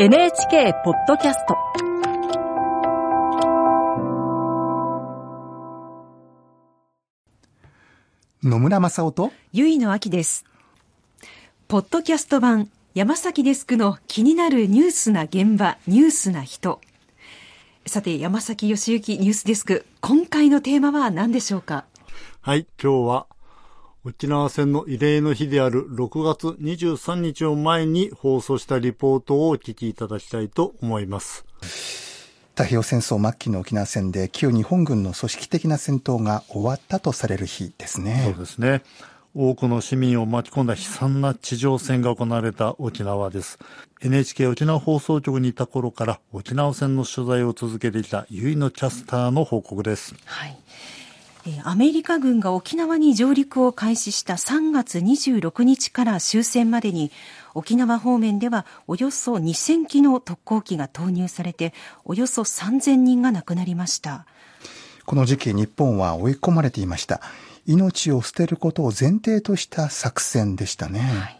NHK ポッドキャスト野村正夫とゆいのあきです。ポッドキャスト版山崎デスクの気になるニュースな現場、ニュースな人。さて、山崎義行ニュースデスク、今回のテーマは何でしょうか？はい、今日は沖縄戦の慰霊の日である6月23日を前に放送したリポートをお聞きいただきたいと思います。太平洋戦争末期の沖縄戦で旧日本軍の組織的な戦闘が終わったとされる日ですね。そうですね。多くの市民を巻き込んだ悲惨な地上戦が行われた沖縄です。NHK 沖縄放送局にいた頃から沖縄戦の取材を続けてきたゆいのキャスターの報告です。はい。えーアメリカ軍が沖縄に上陸を開始した3月26日から終戦までに沖縄方面ではおよそ2000機の特攻機が投入されておよそ3000人が亡くなりました。この時期日本は追い込まれていました。命を捨てることを前提とした作戦でしたね。はい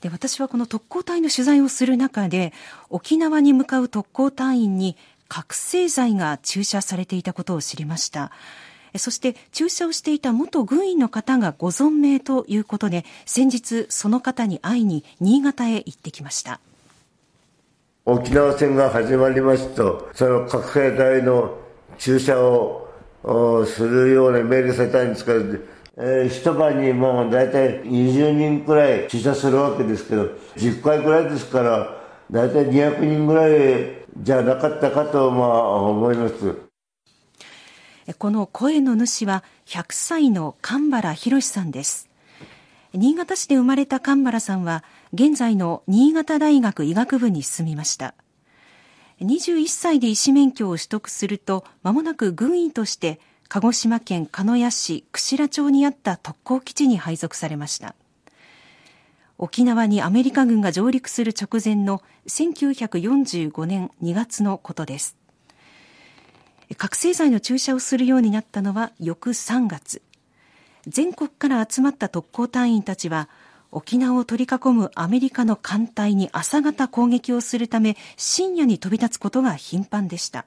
で私はこの特攻隊の取材をする中で沖縄に向かう特攻隊員に覚醒剤が注射されていたことを知りましたえそして注射をしていた元軍医の方がご存命ということで先日その方に会いに新潟へ行ってきました沖縄戦が始まりますと、その覚醒剤の注射をするような命令されたんですけど、えー一晩にまあ大体20人くらい注射するわけですけど、10回くらいですから、大体200人ぐらいじゃなかったかとまあ思います。えこの声の主は100歳の神原博さんです。新潟市で生まれた神原さんは現在の新潟大学医学部に進みました。21歳で医師免許を取得すると間もなく軍医として鹿児島県鹿屋市串良町にあった特攻基地に配属されました。沖縄にアメリカ軍が上陸する直前の1945年2月のことです。覚醒剤の注射をするようになったのは翌3月。全国から集まった特攻隊員たちは沖縄を取り囲むアメリカの艦隊に朝方攻撃をするため深夜に飛び立つことが頻繁でした。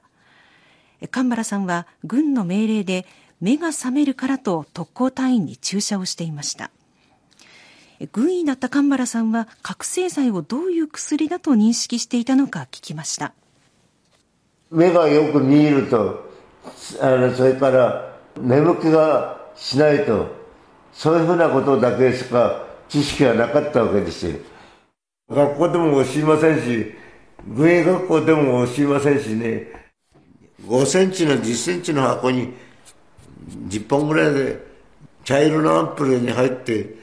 神原さんは軍の命令で目が覚めるからと特攻隊員に注射をしていました。軍医だった神原さんは覚醒剤をどういう薬だと認識していたのか聞きました。目がよく見えると、あのそれから眠気がしないと、そういうふうなことだけしか知識がなかったわけですよ。学校でも教えませんし、軍営学校でも教えませんしね、5センチの10センチの箱に10本ぐらいで茶色のアンプルに入って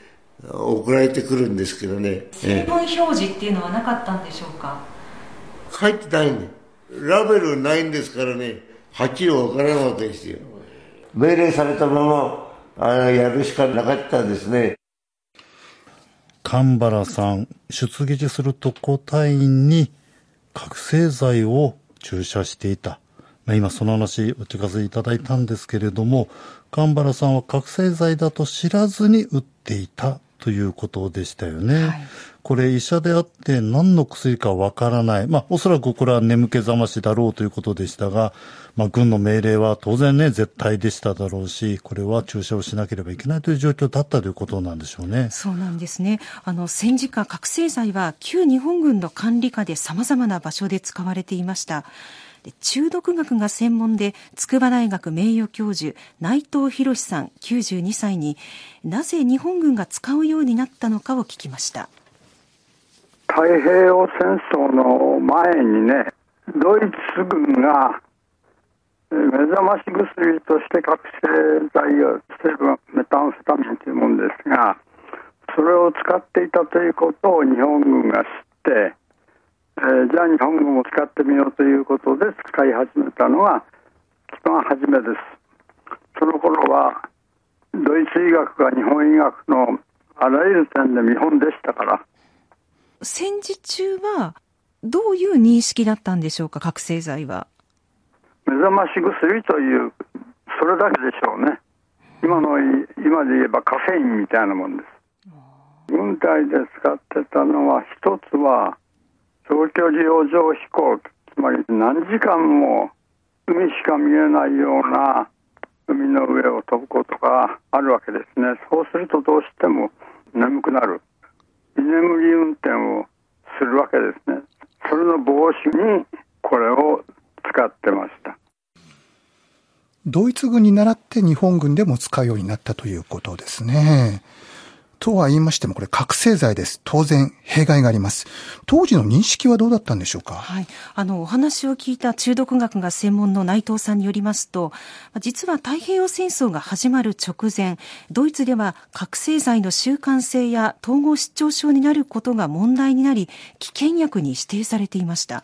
送られてくるんですけどね。ええ分表示っていうのはなかったんでしょうか？書いてないね。ラベルないんですからね、はっきりわからんわけですよ。命令されたまま、あの、やるしかなかったですね。神原さん、出撃する特攻隊員に覚醒剤を注射していた。まあ、今その話お聞かせいただいたんですけれども、神原さんは覚醒剤だと知らずに打っていたということでしたよね。はいこれ医者であって何の薬かわからない。まあおそらくこれは眠気覚ましだろうということでしたが、まあ軍の命令は当然ね、絶対でしただろうし、これは注射をしなければいけないという状況だったということなんでしょうね。そうなんですね。あの戦時下覚醒剤は旧日本軍の管理下で様々な場所で使われていました。中毒学が専門で筑波大学名誉教授内藤博さん92歳になぜ日本軍が使うようになったのかを聞きました。太平洋戦争の前にね、ドイツ軍が目覚まし薬として覚醒剤を成分メタンフェタミンというものですが、それを使っていたということを日本軍が知って、えーじゃあ日本軍も使ってみようということで使い始めたのが一番初めです。その頃はドイツ医学が日本医学のあらゆる点で見本でしたから。戦時中はどういう認識だったんでしょうか覚醒剤は。目覚まし薬という、それだけでしょうね。今の、今で言えばカフェインみたいなもんです。軍隊で使ってたのは、一つは、長距離洋上飛行、つまり何時間も海しか見えないような海の上を飛ぶことがあるわけですね。そうするとどうしても眠くなる。居眠り運転をするわけですね。それの防止にこれを使ってました。ドイツ軍に倣って日本軍でも使うようになったということですね。とは言いましても、これ覚醒剤です。当然、弊害があります。当時の認識はどうだったんでしょうか？はい。あの、お話を聞いた中毒学が専門の内藤さんによりますと、実は太平洋戦争が始まる直前、ドイツでは覚醒剤の習慣性や統合失調症になることが問題になり、危険薬に指定されていました。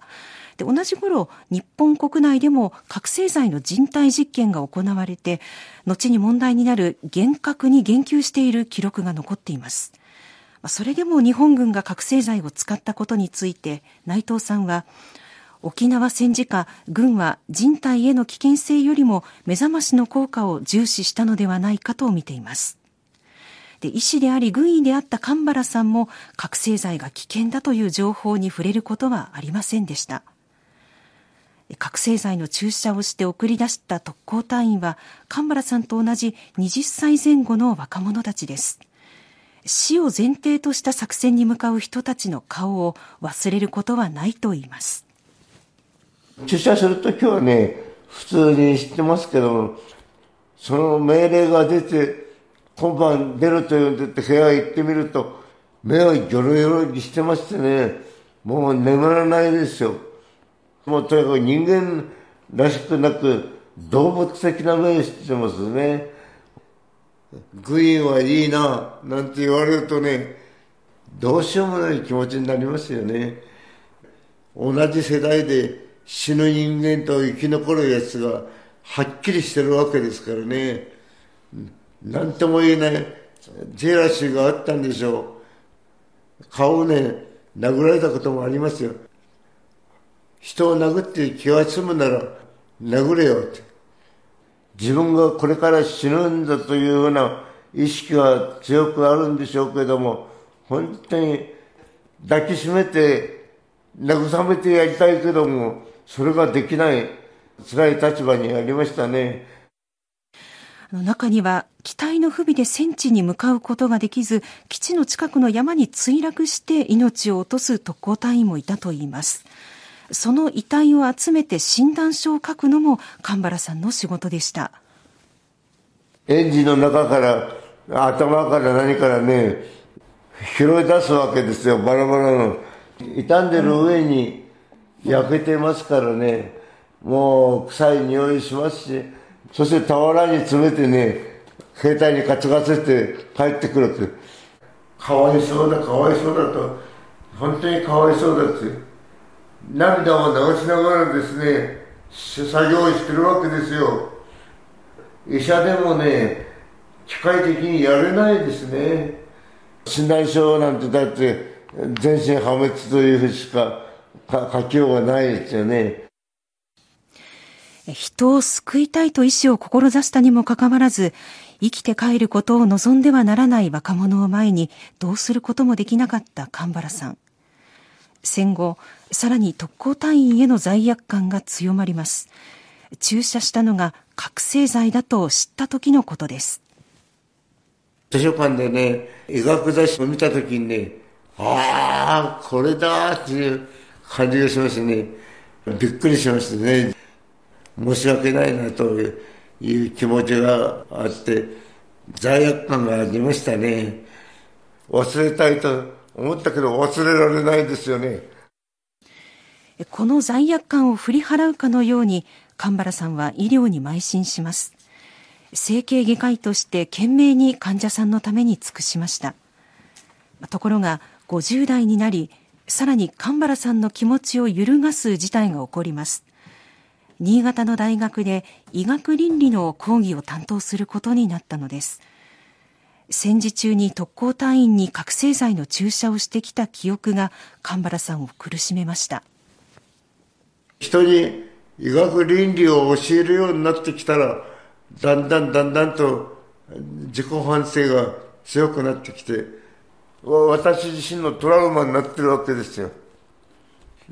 で同じ頃日本国内でも覚醒剤の人体実験が行われて後に問題になる幻覚に言及している記録が残っています。それでも日本軍が覚醒剤を使ったことについて内藤さんは沖縄戦時下軍は人体への危険性よりも目覚ましの効果を重視したのではないかと見ています。で医師であり軍医であった神原さんも覚醒剤が危険だという情報に触れることはありませんでした。覚醒剤の注射をして送り出した特攻隊員は神原さんと同じ20歳前後の若者たちです。死を前提とした作戦に向かう人たちの顔を忘れることはないと言います。注射するときはね普通に知ってますけどその命令が出て今晩出るというんで部屋行ってみると目をギョロギョロにしてましてねもう眠らないですよ。もうとにかく人間らしくなく動物的な目をしてますね。グイーンはいいな、なんて言われるとね、どうしようもない気持ちになりますよね。同じ世代で死ぬ人間と生き残るやつがはっきりしてるわけですからね。なんとも言えないジェラシーがあったんでしょう。顔をね、殴られたこともありますよ。人を殴って気が済むなら殴れよって。自分がこれから死ぬんだというような意識は強くあるんでしょうけども、本当に抱きしめて慰めてやりたいけども、それができない辛い立場にありましたね。中には機体の不備で戦地に向かうことができず基地の近くの山に墜落して命を落とす特攻隊員もいたといいますその遺体を集めて診断書を書くのも神原さんの仕事でした。エンジンの中から頭から何からね拾い出すわけですよ。バラバラの。傷んでる上に焼けてますからね。もう臭い匂いしますし。そして俵に詰めてね携帯に担がせて帰ってくるって。かわいそうだかわいそうだと。本当にかわいそうだって涙を流しながらですね、作業してるわけですよ。医者でもね、機械的にやれないですね。診断書なんてだって全身破滅というふうしか書きようがないですよね。人を救いたいと意志を志したにもかかわらず、生きて帰ることを望んではならない若者を前にどうすることもできなかった神原さん。戦後、さらに特攻隊員への罪悪感が強まります。注射したのが覚醒剤だと知った時のことです。図書館でね、医学雑誌を見た時にね、ああ、これだっていう感じがしましてね、びっくりしましたね。申し訳ないなという気持ちがあって、罪悪感がありましたね。忘れたいと思ったけど忘れられないですよね。この罪悪感を振り払うかのように神原さんは医療に邁進します。整形外科医として懸命に患者さんのために尽くしました。ところが50代になり、さらに神原さんの気持ちを揺るがす事態が起こります。新潟の大学で医学倫理の講義を担当することになったのです。戦時中に特攻隊員に覚醒剤の注射をしてきた記憶が神原さんを苦しめました人に医学倫理を教えるようになってきたらだんだんだんだんと自己反省が強くなってきて私自身のトラウマになってるわけですよ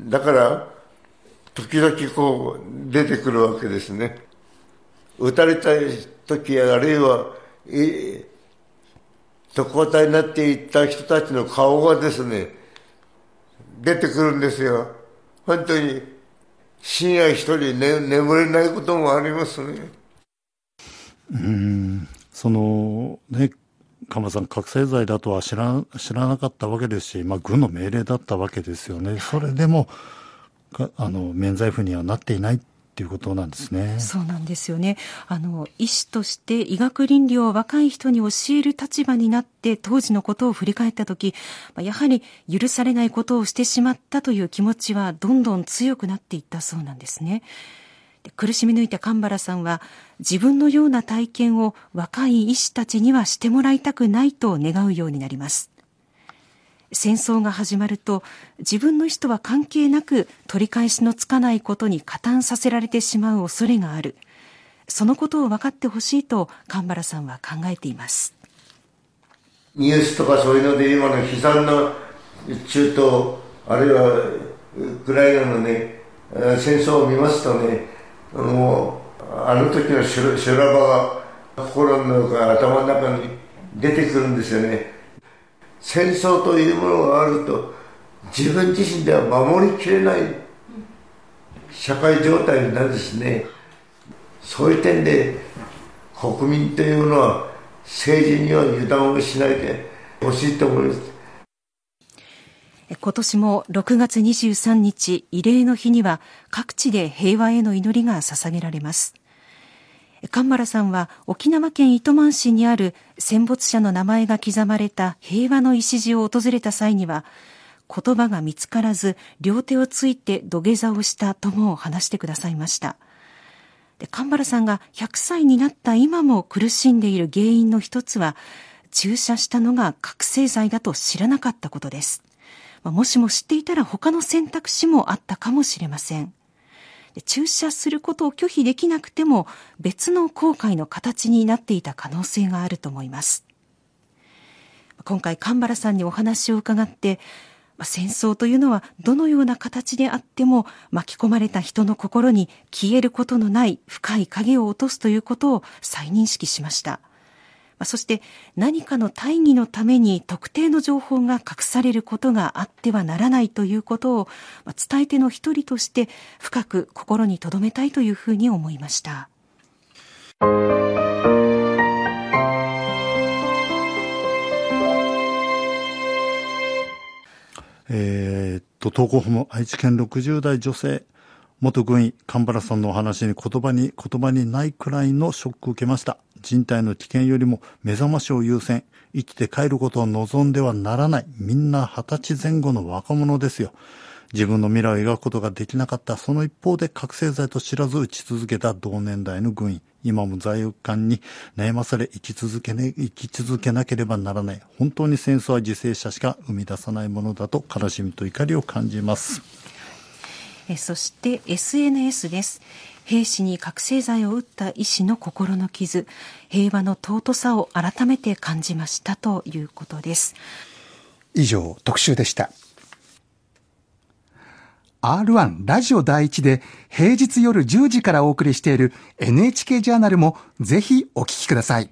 だから、時々こう、出てくるわけですね。撃たれた時、あるいは、特攻隊になっていった人たちの顔がですね、出てくるんですよ。本当に、深夜一人、ね、眠れないこともありますね。うん、その、ね、鎌さん、覚醒剤だとは知ら知らなかったわけですし、まあ、軍の命令だったわけですよね。それでも、あの、免罪符にはなっていないっていうことなんですね。そうなんですよね。あの、医師として医学倫理を若い人に教える立場になって当時のことを振り返った時、やはり許されないことをしてしまったという気持ちはどんどん強くなっていったそうなんですね。苦しみ抜いた神原さんは自分のような体験を若い医師たちにはしてもらいたくないと願うようになります戦争が始まると自分の意思とは関係なく取り返しのつかないことに加担させられてしまう恐れがある。そのことを分かってほしいと神原さんは考えています。ニュースとかそういうので今の悲惨な中東あるいはウクライナのね戦争を見ますとねもうあの時の修羅場が心の中頭の中に出てくるんですよね。戦争というものがあると自分自身では守りきれない社会状態になるんですね。そういう点で国民というのは政治には油断をしないでほしいと思います。今年も6月23日慰霊の日には各地で平和への祈りが捧げられます。神原さんは沖縄県糸満市にある戦没者の名前が刻まれた平和の礎を訪れた際には言葉が見つからず両手をついて土下座をしたとも話してくださいましたで神原さんが100歳になった今も苦しんでいる原因の一つは注射したのが覚醒剤だと知らなかったことですまもしも知っていたら他の選択肢もあったかもしれません。注射することを拒否できなくても別の後悔の形になっていた可能性があると思います。今回神原さんにお話を伺って戦争というのはどのような形であっても巻き込まれた人の心に消えることのない深い影を落とすということを再認識しました。そして何かの大義のために特定の情報が隠されることがあってはならないということを伝え手の一人として深く心に留めたいというふうに思いました。えー、っと、投稿も愛知県60代女性、元軍医、神原さんのお話に言葉に、言葉にないくらいのショックを受けました。人体の危険よりも目覚ましを優先、生きて帰ることを望んではならない。みんな二十歳前後の若者ですよ。自分の未来を描くことができなかった。その一方で覚醒剤と知らず打ち続けた同年代の軍医。今も罪悪感に悩まされ生き続けね、生き続けなければならない。本当に戦争は犠牲者しか生み出さないものだと悲しみと怒りを感じます。えそして SNS です。兵士に覚醒剤を打った医師の心の傷、平和の尊さを改めて感じましたということです。以上、特集でした。R1 ラジオ第一で平日夜10時からお送りしている NHK ジャーナルもぜひお聞きください。